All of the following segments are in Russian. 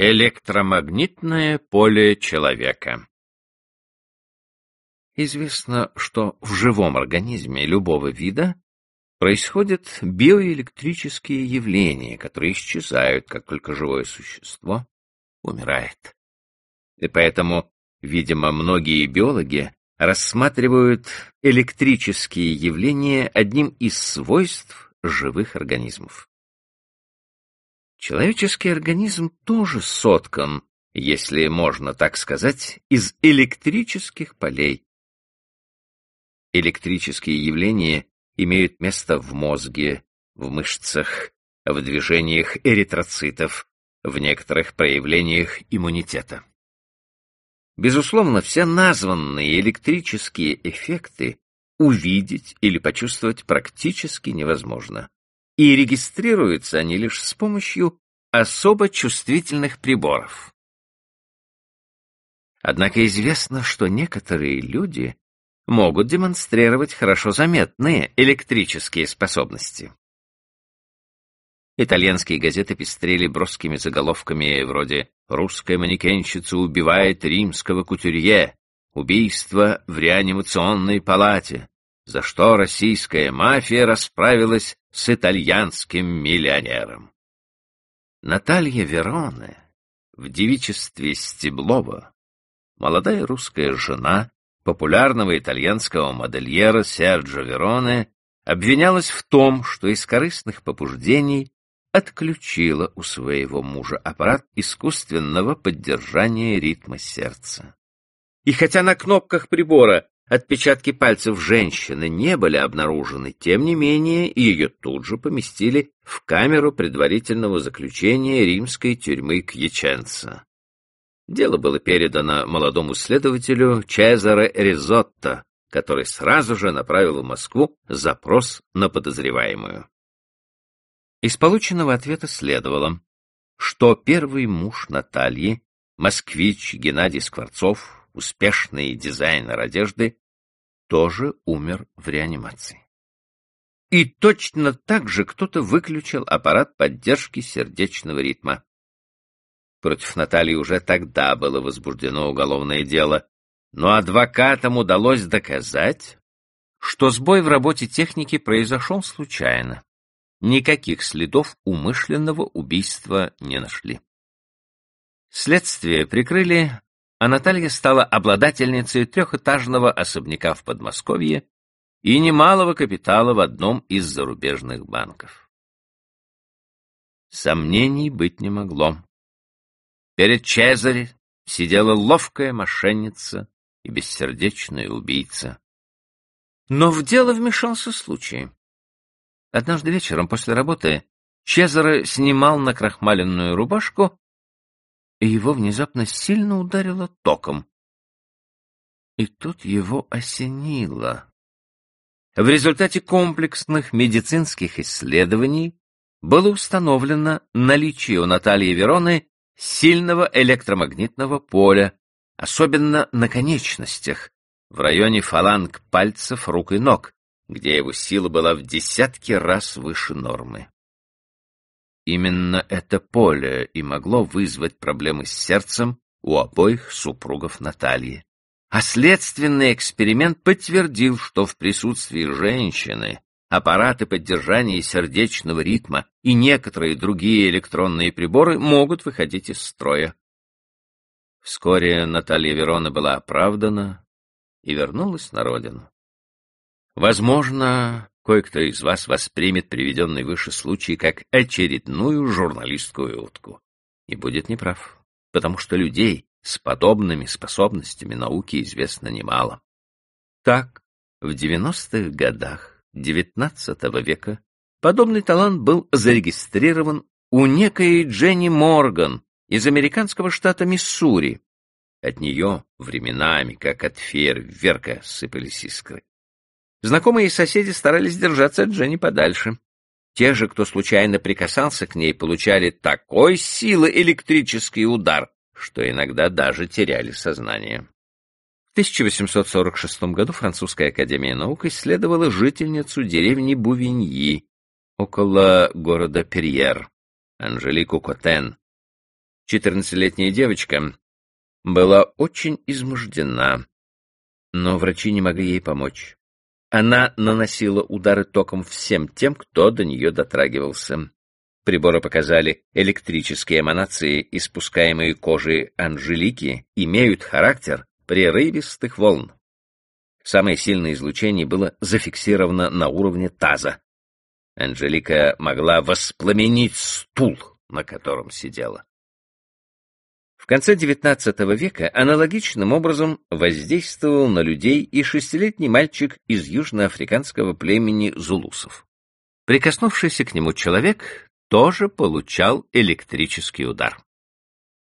Электромагнитное поле человека Известно, что в живом организме любого вида происходят биоэлектрические явления, которые исчезают, как только живое существо умирает. И поэтому, видимо, многие биологи рассматривают электрические явления одним из свойств живых организмов. Человеческий организм тоже соткан, если можно так сказать, из электрических полей. Электрические явления имеют место в мозге, в мышцах, в движениях эритроцитов, в некоторых проявлениях иммунитета. Безусловно, все названные электрические эффекты увидеть или почувствовать практически невозможно и регистрируются они лишь с помощью особо чувствительных приборов. Однако известно, что некоторые люди могут демонстрировать хорошо заметные электрические способности. Итальянские газеты пестрели броскими заголовками вроде «Русская манекенщица убивает римского кутюрье», «Убийство в реанимационной палате», за что российская мафия расправилась с итальянским миллионером. Наталья Вероне в девичестве Стеблова, молодая русская жена популярного итальянского модельера Серджо Вероне, обвинялась в том, что из корыстных побуждений отключила у своего мужа аппарат искусственного поддержания ритма сердца. И хотя на кнопках прибора Отпечатки пальцев женщины не были обнаружены, тем не менее ее тут же поместили в камеру предварительного заключения римской тюрьмы Кьяченца. Дело было передано молодому следователю Чезаре Ризотто, который сразу же направил в Москву запрос на подозреваемую. Из полученного ответа следовало, что первый муж Натальи, москвич Геннадий Скворцов, успешный дизайнер одежды, тоже умер в реанимации. И точно так же кто-то выключил аппарат поддержки сердечного ритма. Против Натальи уже тогда было возбуждено уголовное дело, но адвокатам удалось доказать, что сбой в работе техники произошел случайно. Никаких следов умышленного убийства не нашли. Следствие прикрыли а Наталья стала обладательницей трехэтажного особняка в Подмосковье и немалого капитала в одном из зарубежных банков. Сомнений быть не могло. Перед Чезаре сидела ловкая мошенница и бессердечная убийца. Но в дело вмешался случай. Однажды вечером после работы Чезаре снимал накрахмаленную рубашку и его внезапно сильно ударило током. И тут его осенило. В результате комплексных медицинских исследований было установлено наличие у Натальи Вероны сильного электромагнитного поля, особенно на конечностях, в районе фаланг пальцев рук и ног, где его сила была в десятки раз выше нормы. Именно это поле и могло вызвать проблемы с сердцем у обоих супругов Натальи. А следственный эксперимент подтвердил, что в присутствии женщины аппараты поддержания сердечного ритма и некоторые другие электронные приборы могут выходить из строя. Вскоре Наталья Верона была оправдана и вернулась на родину. Возможно, кое-кто из вас воспримет приведенный выше случай как очередную журналистскую утку. И будет неправ, потому что людей с подобными способностями науки известно немало. Так, в 90-х годах XIX века подобный талант был зарегистрирован у некой Дженни Морган из американского штата Миссури. От нее временами, как от фейерверка, сыпались искры. Знакомые и соседи старались держаться от Дженни подальше. Те же, кто случайно прикасался к ней, получали такой силы электрический удар, что иногда даже теряли сознание. В 1846 году Французская академия наук исследовала жительницу деревни Бувиньи, около города Перьер, Анжелику Котен. 14-летняя девочка была очень измождена, но врачи не могли ей помочь. Она наносила удары током всем тем, кто до нее дотрагивался. Приборы показали, электрические эманации, испускаемые кожей Анжелики, имеют характер прерывистых волн. Самое сильное излучение было зафиксировано на уровне таза. Анжелика могла воспламенить стул, на котором сидела. В конце XIX века аналогичным образом воздействовал на людей и шестилетний мальчик из южноафриканского племени зулусов. Прикоснувшийся к нему человек тоже получал электрический удар.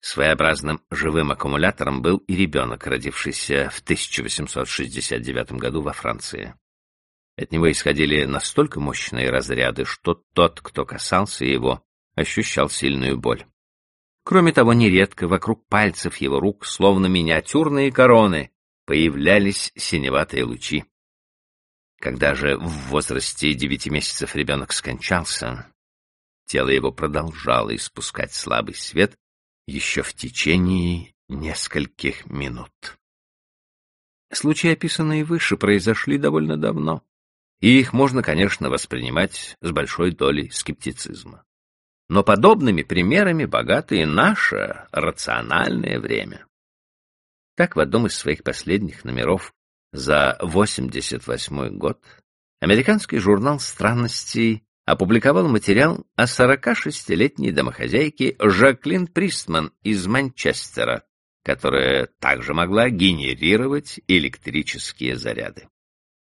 Своеобразным живым аккумулятором был и ребенок, родившийся в 1869 году во Франции. От него исходили настолько мощные разряды, что тот, кто касался его, ощущал сильную боль. Кроме того, нередко вокруг пальцев его рук, словно миниатюрные короны, появлялись синеватые лучи. Когда же в возрасте девяти месяцев ребенок скончался, тело его продолжало испускать слабый свет еще в течение нескольких минут. Случаи, описанные выше, произошли довольно давно, и их можно, конечно, воспринимать с большой долей скептицизма. Но подобными примерами богато и наше рациональное время. Так в одном из своих последних номеров за 88 год американский журнал странностей опубликовал материал о 46-летней домохозяйке Жаклин Пристман из Манчестера, которая также могла генерировать электрические заряды.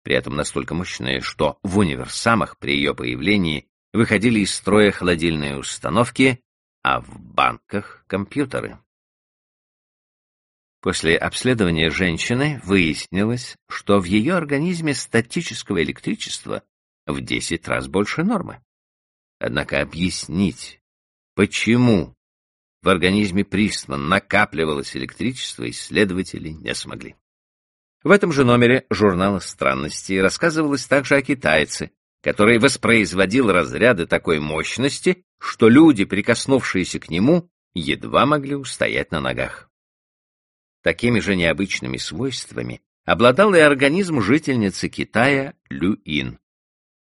При этом настолько мощные, что в универсамах при ее появлении выходили из строя холодильные установки, а в банках — компьютеры. После обследования женщины выяснилось, что в ее организме статического электричества в 10 раз больше нормы. Однако объяснить, почему в организме Пристман накапливалось электричество, исследователи не смогли. В этом же номере журнала «Странности» рассказывалось также о китайце, который воспроизводил разряды такой мощности, что люди, прикоснувшиеся к нему, едва могли устоять на ногах. Такими же необычными свойствами обладал и организм жительницы Китая Люин.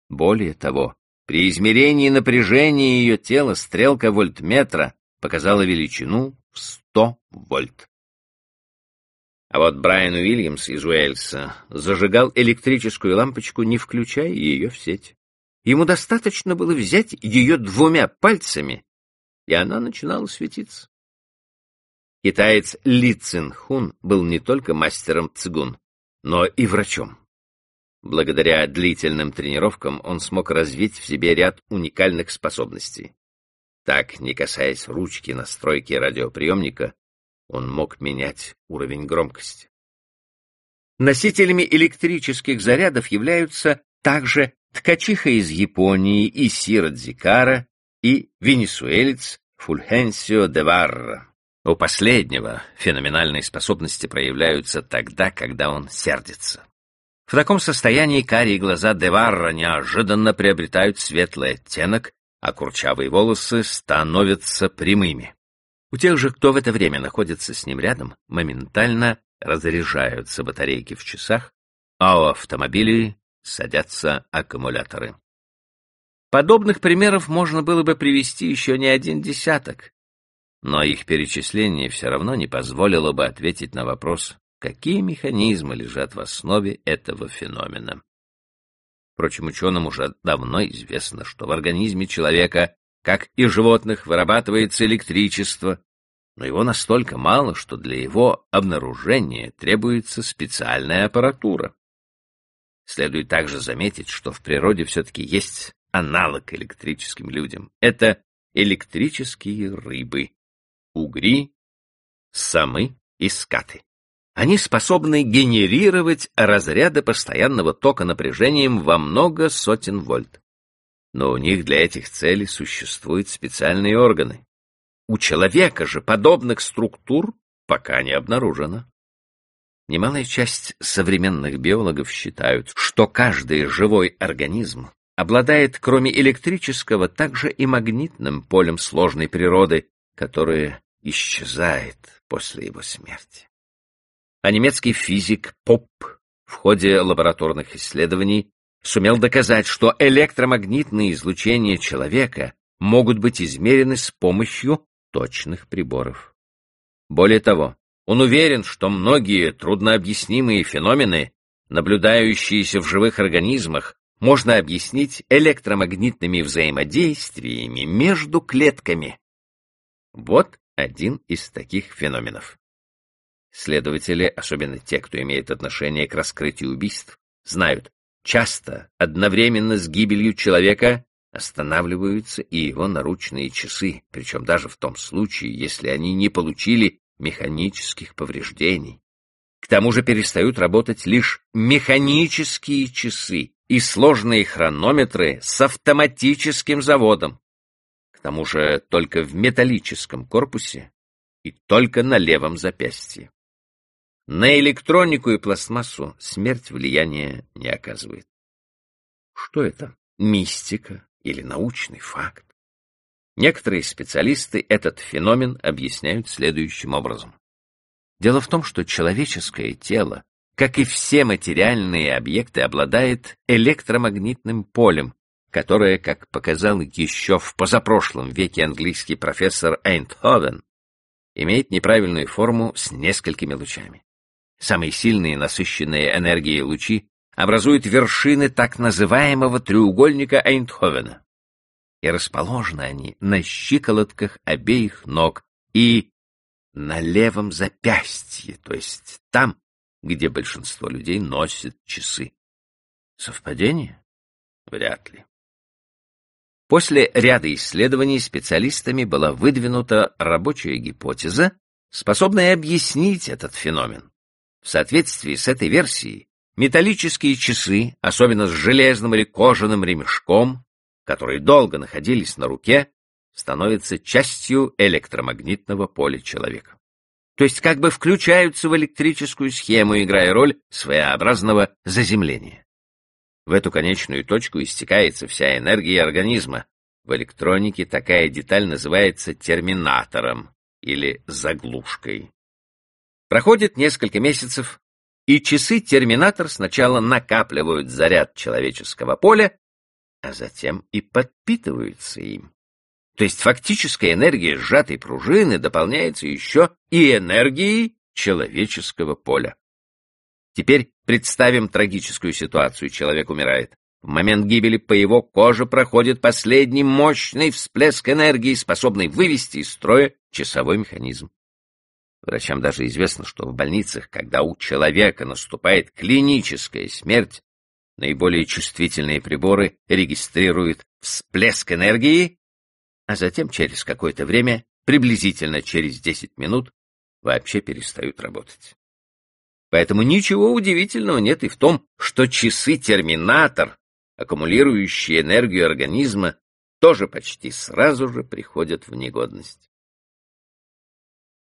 Более того, при измерении напряжения ее тела стрелка вольтметра показала величину в 100 вольт. А вот Брайан Уильямс из Уэльса зажигал электрическую лампочку, не включая ее в сеть. Ему достаточно было взять ее двумя пальцами, и она начинала светиться. Китаец Ли Цин Хун был не только мастером цигун, но и врачом. Благодаря длительным тренировкам он смог развить в себе ряд уникальных способностей. Так, не касаясь ручки настройки радиоприемника, он мог менять уровень громкости. Носителями электрических зарядов являются также ткачиха из Японии и Сира Дзикара и венесуэлец Фульхенсио де Варра. У последнего феноменальные способности проявляются тогда, когда он сердится. В таком состоянии карие глаза Деварра неожиданно приобретают светлый оттенок, а курчавые волосы становятся прямыми. У тех же, кто в это время находится с ним рядом, моментально разряжаются батарейки в часах, а у автомобилей садятся аккумуляторы. Подобных примеров можно было бы привести еще не один десяток, но их перечисление все равно не позволило бы ответить на вопрос, какие механизмы лежат в основе этого феномена. Впрочем, ученым уже давно известно, что в организме человека, как и животных, вырабатывается электричество, но его настолько мало, что для его обнаружения требуется специальная аппаратура. Следует также заметить, что в природе все-таки есть аналог электрическим людям. Это электрические рыбы, угри, самы и скаты. Они способны генерировать разряды постоянного тока напряжением во много сотен вольт. Но у них для этих целей существуют специальные органы. У человека же подобных структур пока не обнаружено. Немалая часть современных биологов считают, что каждый живой организм обладает, кроме электрического, также и магнитным полем сложной природы, которое исчезает после его смерти. А немецкий физик Поп в ходе лабораторных исследований сумел доказать, что электромагнитные излучения человека могут быть измерены с помощью точных приборов. Более того, он уверен, что многие труднообъяснимые феномены, наблюдающиеся в живых организмах, можно объяснить электромагнитными взаимодействиями между клетками. Вот один из таких феноменов. Следователи, особенно те, кто имеет отношение к раскрытию убийств, знают, часто одновременно с гибелью человека останавливаются и его наручные часы, причем даже в том случае, если они не получили механических повреждений. К тому же перестают работать лишь механические часы и сложные хронометры с автоматическим заводом. К тому же только в металлическом корпусе и только на левом запястье. На электронику и пластмассу смерть влияния не оказывает. Что это? Мистика или научный факт? Некоторые специалисты этот феномен объясняют следующим образом. Дело в том, что человеческое тело, как и все материальные объекты, обладает электромагнитным полем, которое, как показал еще в позапрошлом веке английский профессор Эйнтховен, имеет неправильную форму с несколькими лучами. Самые сильные насыщенные энергией лучи образуют вершины так называемого треугольника Эйнтховена. И расположены они на щиколотках обеих ног и на левом запястье, то есть там, где большинство людей носят часы. Совпадение? Вряд ли. После ряда исследований специалистами была выдвинута рабочая гипотеза, способная объяснить этот феномен. В соответствии с этой версией, металлические часы, особенно с железным или кожаным ремешком, которые долго находились на руке, становятся частью электромагнитного поля человека. То есть как бы включаются в электрическую схему, играя роль своеобразного заземления. В эту конечную точку истекается вся энергия организма. В электронике такая деталь называется терминатором или заглушкой. Проходит несколько месяцев, и часы-терминатор сначала накапливают заряд человеческого поля, а затем и подпитываются им. То есть фактическая энергия сжатой пружины дополняется еще и энергией человеческого поля. Теперь представим трагическую ситуацию. Человек умирает. В момент гибели по его коже проходит последний мощный всплеск энергии, способный вывести из строя часовой механизм. Врачам даже известно, что в больницах, когда у человека наступает клиническая смерть, наиболее чувствительные приборы регистрируют всплеск энергии, а затем через какое-то время, приблизительно через 10 минут, вообще перестают работать. Поэтому ничего удивительного нет и в том, что часы-терминатор, аккумулирующие энергию организма, тоже почти сразу же приходят в негодность.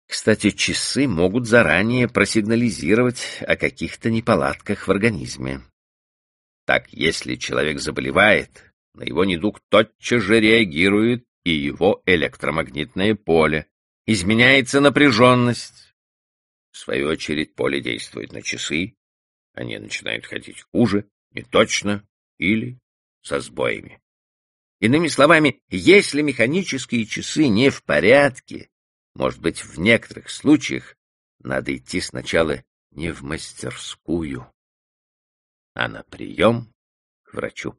Кстати, часы могут заранее просигнализировать о каких-то неполадках в организме. Так, если человек заболевает, на его недуг тотчас же реагирует и его электромагнитное поле. Изменяется напряженность. В свою очередь поле действует на часы, они начинают ходить хуже, неточно или со сбоями. Иными словами, если механические часы не в порядке, может быть, в некоторых случаях надо идти сначала не в мастерскую, а на прием к врачу.